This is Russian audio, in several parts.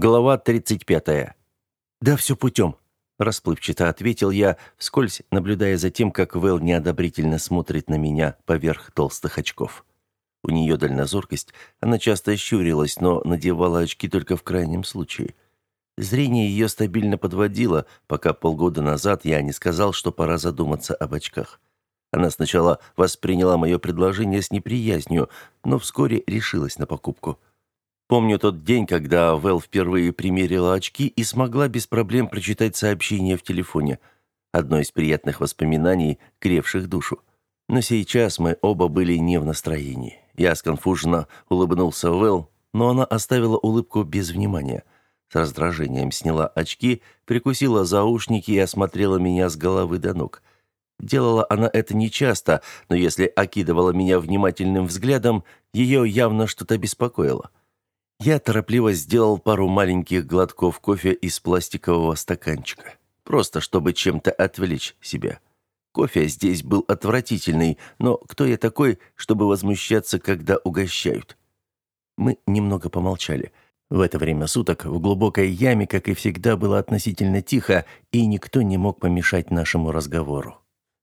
Глава 35. «Да все путем», – расплывчато ответил я, вскользь наблюдая за тем, как Вэл неодобрительно смотрит на меня поверх толстых очков. У нее дальнозоркость, она часто щурилась, но надевала очки только в крайнем случае. Зрение ее стабильно подводило, пока полгода назад я не сказал, что пора задуматься об очках. Она сначала восприняла мое предложение с неприязнью, но вскоре решилась на покупку – Помню тот день, когда Вэл впервые примерила очки и смогла без проблем прочитать сообщение в телефоне. Одно из приятных воспоминаний, кревших душу. Но сейчас мы оба были не в настроении. Я сконфуженно улыбнулся Вэл, но она оставила улыбку без внимания. С раздражением сняла очки, прикусила заушники и осмотрела меня с головы до ног. Делала она это нечасто, но если окидывала меня внимательным взглядом, ее явно что-то беспокоило. Я торопливо сделал пару маленьких глотков кофе из пластикового стаканчика, просто чтобы чем-то отвлечь себя. Кофе здесь был отвратительный, но кто я такой, чтобы возмущаться, когда угощают? Мы немного помолчали. В это время суток в глубокой яме, как и всегда, было относительно тихо, и никто не мог помешать нашему разговору.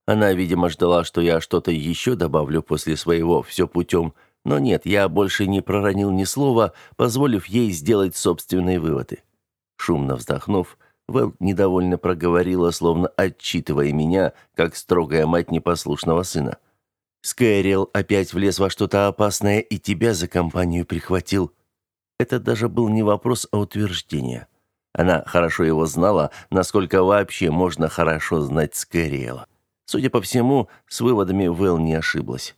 Она, видимо, ждала, что я что-то еще добавлю после своего «все путем», но нет, я больше не проронил ни слова, позволив ей сделать собственные выводы. Шумно вздохнув, Вэл недовольно проговорила, словно отчитывая меня, как строгая мать непослушного сына. «Скайрилл опять влез во что-то опасное и тебя за компанию прихватил». Это даже был не вопрос, а утверждение. Она хорошо его знала, насколько вообще можно хорошо знать Скайрилла. Судя по всему, с выводами Вэл не ошиблась.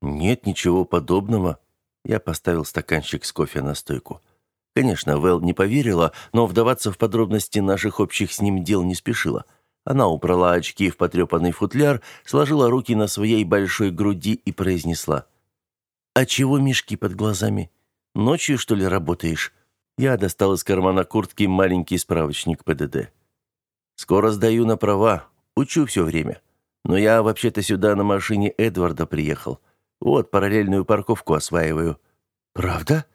«Нет ничего подобного». Я поставил стаканчик с кофе на стойку. Конечно, Вэл не поверила, но вдаваться в подробности наших общих с ним дел не спешила. Она убрала очки в потрепанный футляр, сложила руки на своей большой груди и произнесла. «А чего мешки под глазами? Ночью, что ли, работаешь?» Я достал из кармана куртки маленький справочник ПДД. «Скоро сдаю на права. Учу все время. Но я вообще-то сюда на машине Эдварда приехал. Вот, параллельную парковку осваиваю». «Правда?»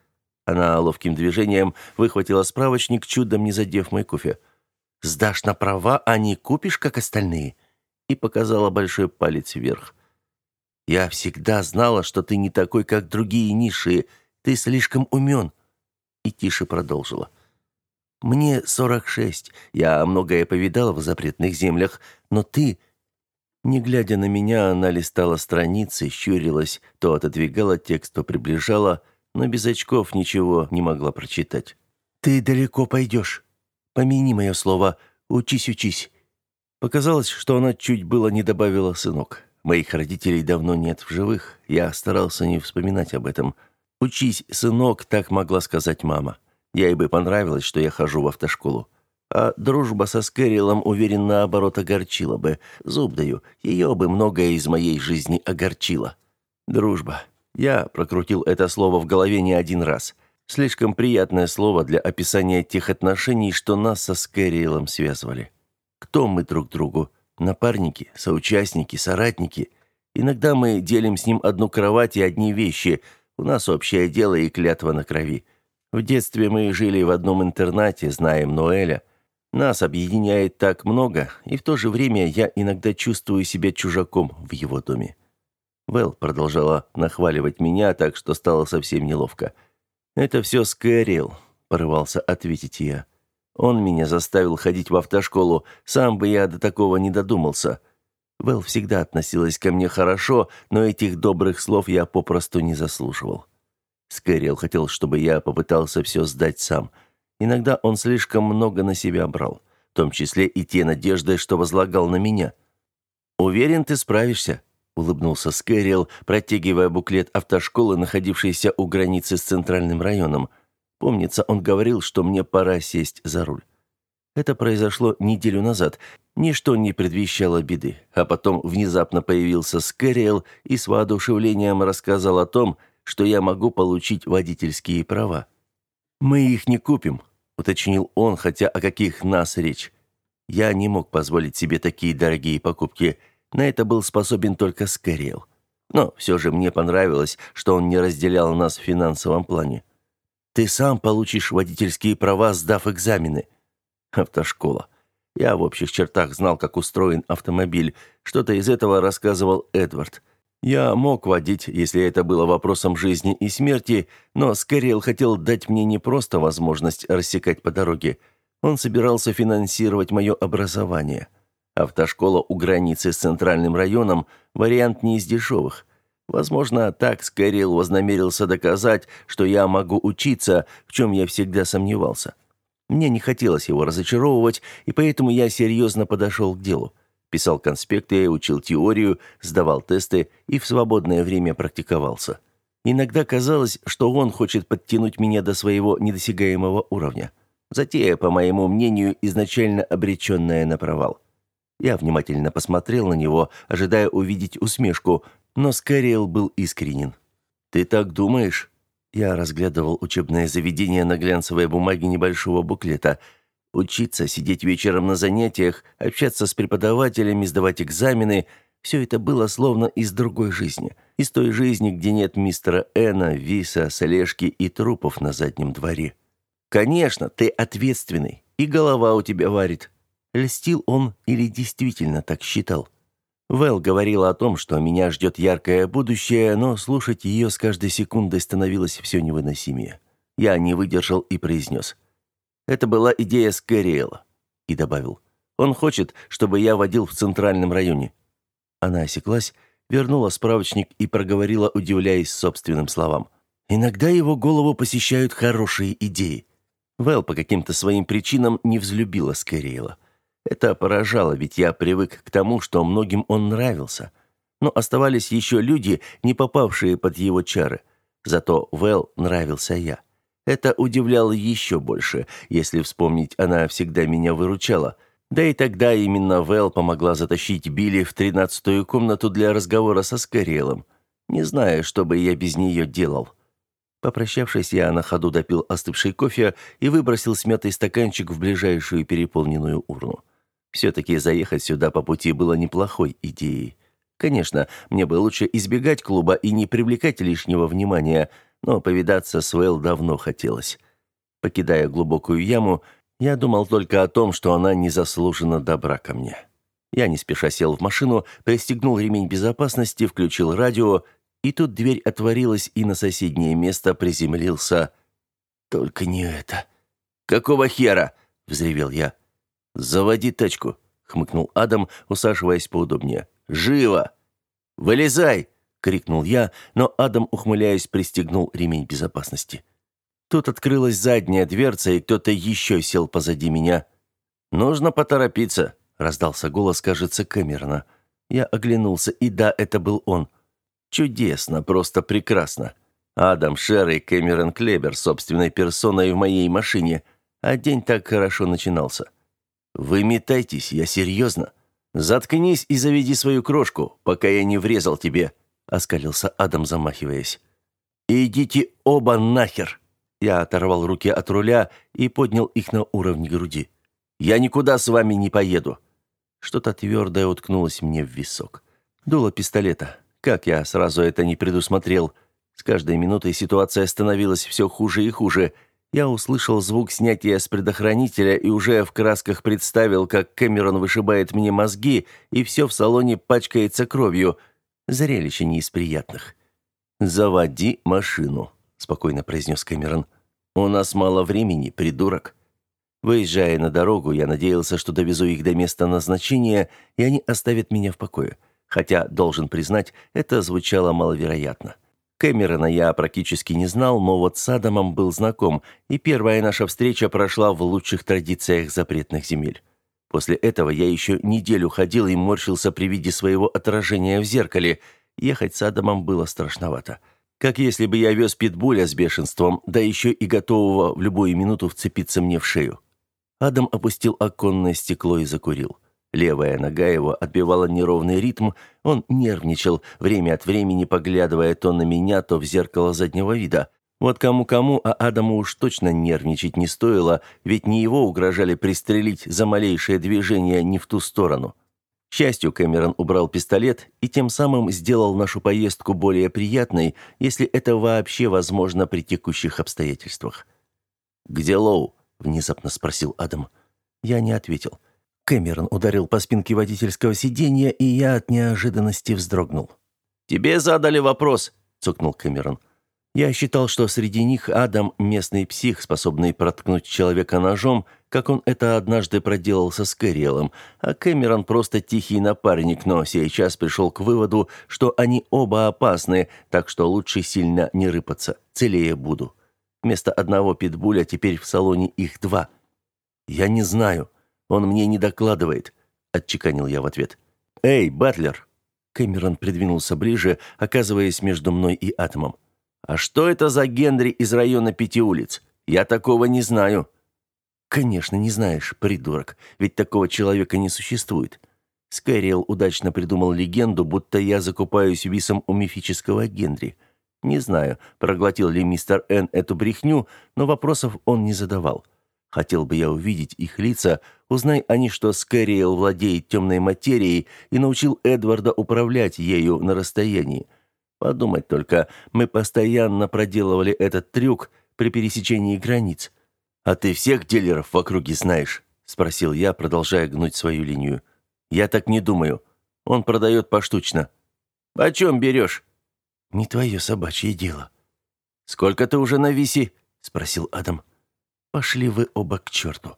Она ловким движением выхватила справочник, чудом не задев мой кофе. «Сдашь на права, а не купишь, как остальные?» И показала большой палец вверх. «Я всегда знала, что ты не такой, как другие низшие. Ты слишком умен». И тише продолжила. «Мне сорок шесть. Я многое повидала в запретных землях, но ты не глядя на меня, она листала страницы, щурилась, то отодвигала текст, то приближала, но без очков ничего не могла прочитать. «Ты далеко пойдешь. Помяни мое слово. Учись, учись». Показалось, что она чуть было не добавила «сынок». Моих родителей давно нет в живых. Я старался не вспоминать об этом. «Учись, сынок», так могла сказать мама. Ей бы понравилось, что я хожу в автошколу. А дружба со Скэрилом, уверен, наоборот, огорчила бы. Зуб даю, ее бы многое из моей жизни огорчило. Дружба. Я прокрутил это слово в голове не один раз. Слишком приятное слово для описания тех отношений, что нас со Скэрилом связывали. Кто мы друг другу? Напарники, соучастники, соратники. Иногда мы делим с ним одну кровать и одни вещи. У нас общее дело и клятва на крови. В детстве мы жили в одном интернате, знаем Ноэля – нас объединяет так много, и в то же время я иногда чувствую себя чужаком в его доме. Вэл продолжала нахваливать меня, так что стало совсем неловко. «Это все Скэрилл», — порывался ответить я. «Он меня заставил ходить в автошколу, сам бы я до такого не додумался». Вэл всегда относилась ко мне хорошо, но этих добрых слов я попросту не заслуживал. Скэрилл хотел, чтобы я попытался все сдать сам — Иногда он слишком много на себя брал, в том числе и те надежды, что возлагал на меня. «Уверен, ты справишься», — улыбнулся Скэрилл, протягивая буклет автошколы, находившейся у границы с центральным районом. Помнится, он говорил, что мне пора сесть за руль. Это произошло неделю назад. Ничто не предвещало беды. А потом внезапно появился Скэрилл и с воодушевлением рассказал о том, что я могу получить водительские права. «Мы их не купим», — уточнил он, хотя о каких нас речь. Я не мог позволить себе такие дорогие покупки. На это был способен только Скорел. Но все же мне понравилось, что он не разделял нас в финансовом плане. Ты сам получишь водительские права, сдав экзамены. Автошкола. Я в общих чертах знал, как устроен автомобиль. Что-то из этого рассказывал Эдвард. Я мог водить, если это было вопросом жизни и смерти, но Скэрилл хотел дать мне не просто возможность рассекать по дороге. Он собирался финансировать мое образование. Автошкола у границы с центральным районом – вариант не из дешевых. Возможно, так Скэрилл вознамерился доказать, что я могу учиться, в чем я всегда сомневался. Мне не хотелось его разочаровывать, и поэтому я серьезно подошел к делу. Писал конспекты, учил теорию, сдавал тесты и в свободное время практиковался. Иногда казалось, что он хочет подтянуть меня до своего недосягаемого уровня. Затея, по моему мнению, изначально обреченная на провал. Я внимательно посмотрел на него, ожидая увидеть усмешку, но Скэриэл был искренен. «Ты так думаешь?» Я разглядывал учебное заведение на глянцевой бумаге небольшого буклета. Учиться, сидеть вечером на занятиях, общаться с преподавателями, сдавать экзамены – все это было словно из другой жизни. Из той жизни, где нет мистера Эна, Виса, Салешки и трупов на заднем дворе. «Конечно, ты ответственный, и голова у тебя варит». Льстил он или действительно так считал? Вэл говорила о том, что меня ждет яркое будущее, но слушать ее с каждой секундой становилось все невыносимее. Я не выдержал и произнес. Это была идея Скэриэла. И добавил. Он хочет, чтобы я водил в центральном районе. Она осеклась, вернула справочник и проговорила, удивляясь собственным словам. Иногда его голову посещают хорошие идеи. Вэл по каким-то своим причинам не взлюбила Скэриэла. Это поражало, ведь я привык к тому, что многим он нравился. Но оставались еще люди, не попавшие под его чары. Зато Вэл нравился я. Это удивляло еще больше. Если вспомнить, она всегда меня выручала. Да и тогда именно Вэл помогла затащить Билли в тринадцатую комнату для разговора со Скорелом. Не знаю, что бы я без нее делал. Попрощавшись, я на ходу допил остывший кофе и выбросил смятый стаканчик в ближайшую переполненную урну. Все-таки заехать сюда по пути было неплохой идеей. Конечно, мне бы лучше избегать клуба и не привлекать лишнего внимания, но повидаться с Вэл давно хотелось. Покидая глубокую яму, я думал только о том, что она незаслуженно добра ко мне. Я не спеша сел в машину, пристегнул ремень безопасности, включил радио, и тут дверь отворилась, и на соседнее место приземлился... Только не это. «Какого хера?» — взревел я. «Заводи тачку», — хмыкнул Адам, усаживаясь поудобнее. «Живо!» «Вылезай!» — крикнул я, но Адам, ухмыляясь, пристегнул ремень безопасности. Тут открылась задняя дверца, и кто-то еще сел позади меня. «Нужно поторопиться», — раздался голос, кажется, Кэмерона. Я оглянулся, и да, это был он. «Чудесно, просто прекрасно. Адам Шер и Кэмерон Клебер собственной персоной в моей машине, а день так хорошо начинался». «Вы метайтесь, я серьезно. Заткнись и заведи свою крошку, пока я не врезал тебе», — оскалился Адам, замахиваясь. «Идите оба нахер!» Я оторвал руки от руля и поднял их на уровне груди. «Я никуда с вами не поеду!» Что-то твердое уткнулось мне в висок. Дуло пистолета. Как я сразу это не предусмотрел. С каждой минутой ситуация становилась все хуже и хуже — я услышал звук снятия с предохранителя и уже в красках представил, как Кэмерон вышибает мне мозги, и все в салоне пачкается кровью. Зрелище не из приятных. «Заводи машину», — спокойно произнес Кэмерон. «У нас мало времени, придурок». Выезжая на дорогу, я надеялся, что довезу их до места назначения, и они оставят меня в покое. Хотя, должен признать, это звучало маловероятно. Кэмерона я практически не знал, но вот с Адамом был знаком, и первая наша встреча прошла в лучших традициях запретных земель. После этого я еще неделю ходил и морщился при виде своего отражения в зеркале. Ехать с Адамом было страшновато. Как если бы я вез питбуля с бешенством, да еще и готового в любую минуту вцепиться мне в шею. Адам опустил оконное стекло и закурил. Левая нога его отбивала неровный ритм, он нервничал, время от времени поглядывая то на меня, то в зеркало заднего вида. Вот кому-кому, а Адаму уж точно нервничать не стоило, ведь не его угрожали пристрелить за малейшее движение не в ту сторону. К счастью, Кэмерон убрал пистолет и тем самым сделал нашу поездку более приятной, если это вообще возможно при текущих обстоятельствах. «Где Лоу?» – внезапно спросил Адам. Я не ответил. Кэмерон ударил по спинке водительского сиденья, и я от неожиданности вздрогнул. «Тебе задали вопрос», – цокнул Кэмерон. Я считал, что среди них Адам – местный псих, способный проткнуть человека ножом, как он это однажды проделал со Скэриэлом, а Кэмерон просто тихий напарник, но сейчас пришел к выводу, что они оба опасны, так что лучше сильно не рыпаться, целее буду. Вместо одного питбуля теперь в салоне их два. «Я не знаю. Он мне не докладывает», – отчеканил я в ответ. «Эй, Батлер!» Кэмерон придвинулся ближе, оказываясь между мной и Атомом. «А что это за Генри из района Пяти улиц? Я такого не знаю». «Конечно, не знаешь, придурок, ведь такого человека не существует». Скайриэл удачно придумал легенду, будто я закупаюсь висом у мифического Генри. Не знаю, проглотил ли мистер Н эту брехню, но вопросов он не задавал. Хотел бы я увидеть их лица, узнай они, что Скайриэл владеет темной материей и научил Эдварда управлять ею на расстоянии. Подумать только, мы постоянно проделывали этот трюк при пересечении границ. А ты всех дилеров в округе знаешь? спросил я, продолжая гнуть свою линию. Я так не думаю. Он продает поштучно. Почем берешь?» Не твое собачье дело. Сколько ты уже на виси? спросил Адам. Пошли вы оба к черту.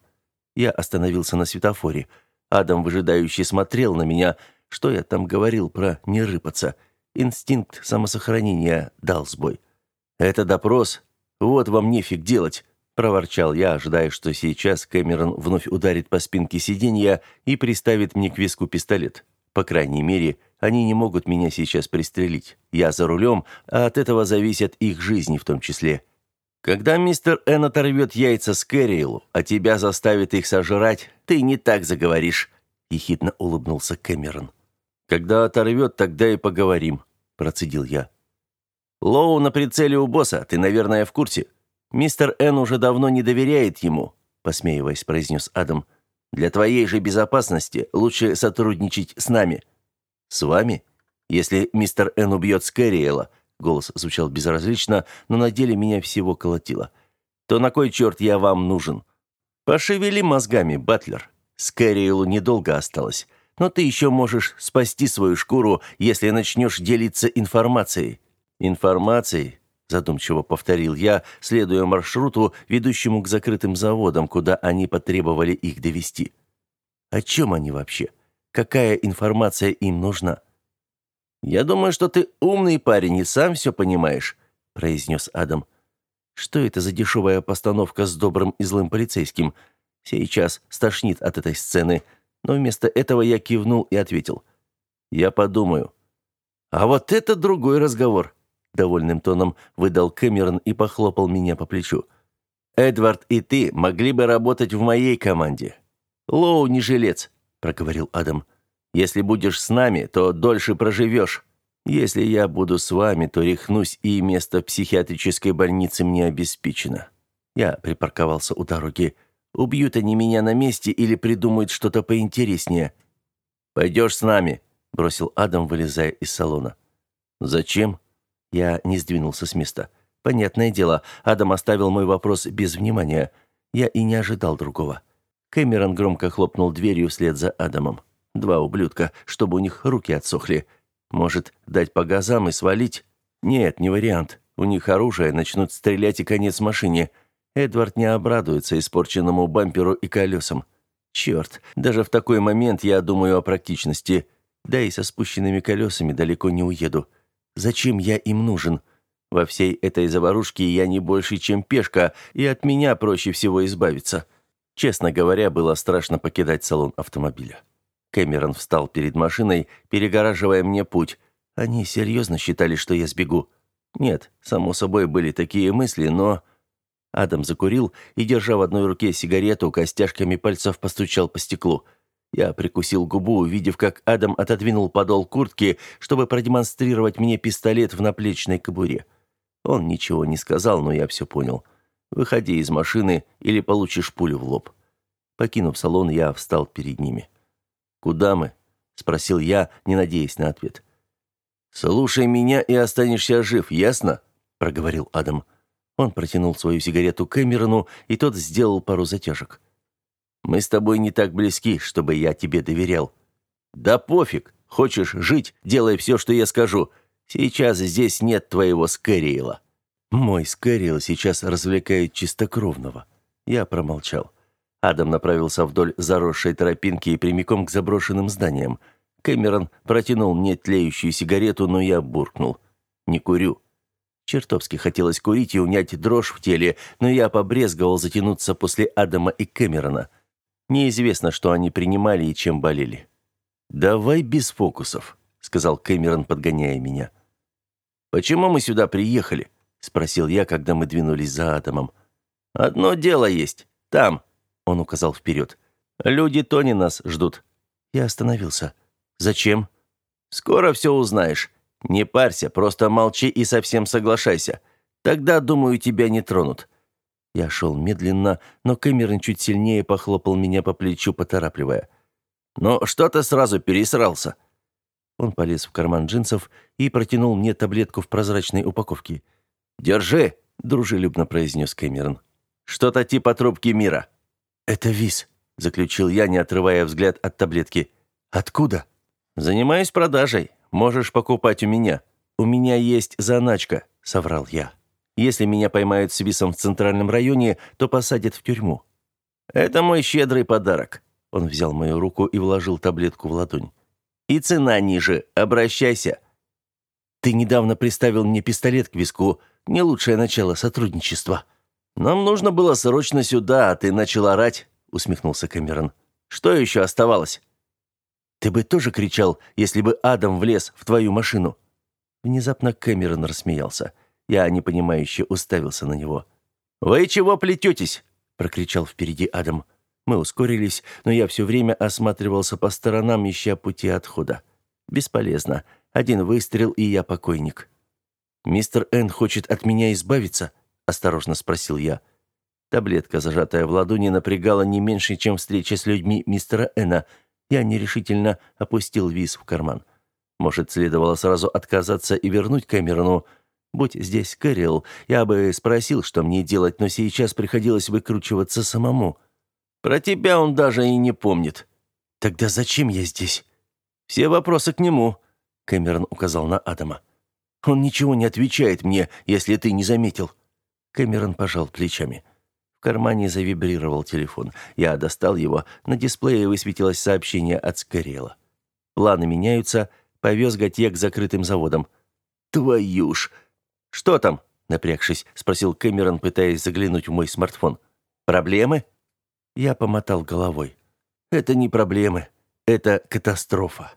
Я остановился на светофоре. Адам выжидающе смотрел на меня, что я там говорил про не рыпаться. Инстинкт самосохранения дал сбой. «Это допрос. Вот вам нефиг делать», – проворчал я, ожидая, что сейчас Кэмерон вновь ударит по спинке сиденья и приставит мне к виску пистолет. По крайней мере, они не могут меня сейчас пристрелить. Я за рулем, а от этого зависят их жизни в том числе. Когда мистер Н оторвет яйца Скэриэлу, а тебя заставит их сожрать, ты не так заговоришь», – ехидно улыбнулся Кэмерон. «Когда оторвет, тогда и поговорим», – процедил я. «Лоу на прицеле у босса, ты, наверное, в курсе. Мистер Н уже давно не доверяет ему», – посмеиваясь, произнес Адам. «Для твоей же безопасности лучше сотрудничать с нами». «С вами? Если мистер Н убьет Скэриэла», – голос звучал безразлично, но на деле меня всего колотило, – «то на кой черт я вам нужен?» «Пошевели мозгами, Батлер. Скэриэлу недолго осталось но ты еще можешь спасти свою шкуру, если начнешь делиться информацией». «Информацией?» – задумчиво повторил я, следуя маршруту, ведущему к закрытым заводам, куда они потребовали их довести. «О чем они вообще? Какая информация им нужна?» «Я думаю, что ты умный парень и сам все понимаешь», – произнес Адам. «Что это за дешевая постановка с добрым и злым полицейским? Сейчас стошнит от этой сцены» но вместо этого я кивнул и ответил. «Я подумаю». «А вот это другой разговор», — довольным тоном выдал Кэмерон и похлопал меня по плечу. «Эдвард и ты могли бы работать в моей команде». «Лоу не жилец», — проговорил Адам. «Если будешь с нами, то дольше проживешь. Если я буду с вами, то рехнусь, и место в психиатрической больнице мне обеспечено». Я припарковался у дороги. Убьют они меня на месте или придумают что-то поинтереснее. Пойдешь с нами, бросил Адам, вылезая из салона. Зачем? Я не сдвинулся с места. Понятное дело, Адам оставил мой вопрос без внимания. Я и не ожидал другого. Кэмерон громко хлопнул дверью вслед за Адамом. Два ублюдка, чтобы у них руки отсохли. Может, дать по газам и свалить? Нет, не вариант. У них оружие, начнут стрелять и конец машине. Эдвард не обрадуется испорченному бамперу и колесам. Черт, даже в такой момент я думаю о практичности. Да и со спущенными колесами далеко не уеду. Зачем я им нужен? Во всей этой заварушке я не больше, чем пешка, и от меня проще всего избавиться. Честно говоря, было страшно покидать салон автомобиля. Кэмерон встал перед машиной, перегораживая мне путь. Они серьезно считали, что я сбегу. Нет, само собой были такие мысли, но... Адам закурил и, держа в одной руке сигарету, костяшками пальцев постучал по стеклу. Я прикусил губу, увидев, как Адам отодвинул подол куртки, чтобы продемонстрировать мне пистолет в наплечной кобуре. Он ничего не сказал, но я все понял. «Выходи из машины, или получишь пулю в лоб». Покинув салон, я встал перед ними. «Куда мы?» — спросил я, не надеясь на ответ. «Слушай меня и останешься жив, ясно?» — проговорил Адам. Он протянул свою сигарету Кэмерону, и тот сделал пару затяжек. «Мы с тобой не так близки, чтобы я тебе доверял». «Да пофиг. Хочешь жить, делай все, что я скажу. Сейчас здесь нет твоего Скэриэла». «Мой Скэриэл сейчас развлекает чистокровного». Я промолчал. Адам направился вдоль заросшей тропинки и прямиком к заброшенным зданиям. Кэмерон протянул мне тлеющую сигарету, но я буркнул. «Не курю». Чертовски хотелось курить и унять дрожь в теле, но я побрезговал затянуться после Адама и Кэмерона. Неизвестно, что они принимали и чем болели. «Давай без фокусов», — сказал Кэмерон, подгоняя меня. «Почему мы сюда приехали?» — спросил я, когда мы двинулись за Адамом. «Одно дело есть. Там», — он указал вперед. «Люди Тони нас ждут». Я остановился. «Зачем?» «Скоро все узнаешь. Не парься, просто молчи и совсем соглашайся. Тогда, думаю, тебя не тронут». Я шел медленно, но Кэмерон чуть сильнее похлопал меня по плечу, поторапливая. «Но что ты сразу пересрался?» Он полез в карман джинсов и протянул мне таблетку в прозрачной упаковке. «Держи», — дружелюбно произнес Кэмерон. «Что-то типа трубки мира». «Это виз», — заключил я, не отрывая взгляд от таблетки. «Откуда?» «Занимаюсь продажей. Можешь покупать у меня. У меня есть заначка», — соврал я. «Если меня поймают с висом в центральном районе, то посадят в тюрьму». «Это мой щедрый подарок», — он взял мою руку и вложил таблетку в ладонь. «И цена ниже. Обращайся». «Ты недавно приставил мне пистолет к виску. Не лучшее начало сотрудничества». «Нам нужно было срочно сюда, а ты начал орать», — усмехнулся Кэмерон. «Что еще оставалось?» «Ты бы тоже кричал, если бы Адам влез в твою машину». Внезапно Кэмерон рассмеялся. Я непонимающе уставился на него. «Вы чего плететесь?» — прокричал впереди Адам. Мы ускорились, но я все время осматривался по сторонам, ища пути отхода. Бесполезно. Один выстрел, и я покойник. «Мистер Н хочет от меня избавиться?» — осторожно спросил я. Таблетка, зажатая в ладони, напрягала не меньше, чем встреча с людьми мистера Эна. Я нерешительно опустил виз в карман. Может, следовало сразу отказаться и вернуть Кэмерону. Будь здесь Кэрилл, я бы спросил, что мне делать, но сейчас приходилось выкручиваться самому. Про тебя он даже и не помнит. Тогда зачем я здесь? Все вопросы к нему, Кэмерон указал на Адама. Он ничего не отвечает мне, если ты не заметил. Кэмерон пожал плечами. Кармане завибрировал телефон. Я достал его, на дисплее высветилось сообщение от Скорела. Планы меняются, повез Готье к закрытым заводам. «Твою ж!» «Что там?» — напрягшись, спросил Кэмерон, пытаясь заглянуть в мой смартфон. «Проблемы?» Я помотал головой. «Это не проблемы, это катастрофа».